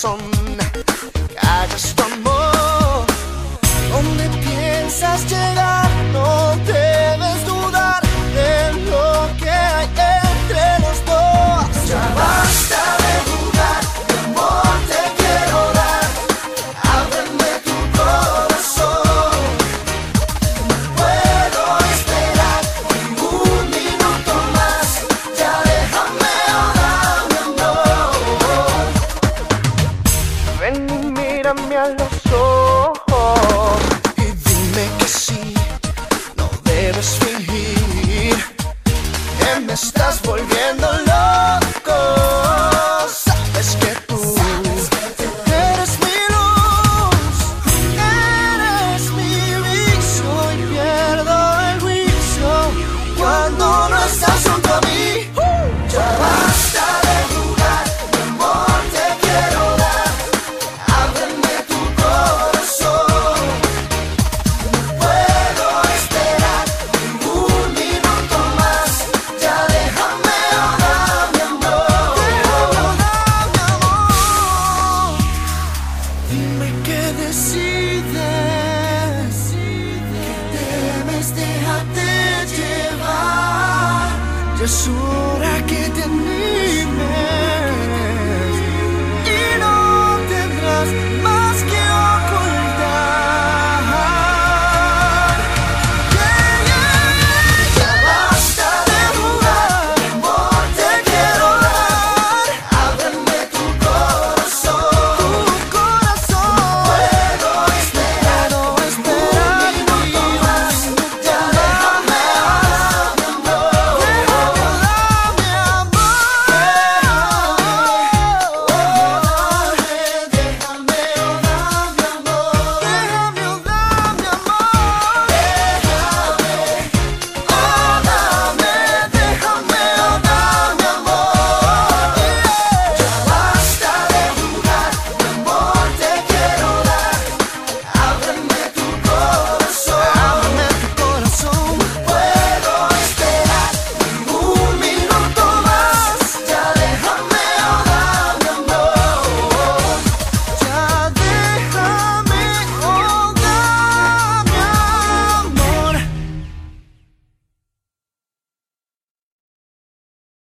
corazón hayas tu amor. ¿Dónde piensas llegar? mírame los ojos y dime que sí, no debes fingir que me estás volviendo loco. Sabes que tú eres mi luz, eres mi vicio y pierdo el vicio cuando no estás. que decides, que temes, déjate llevar. Jesús.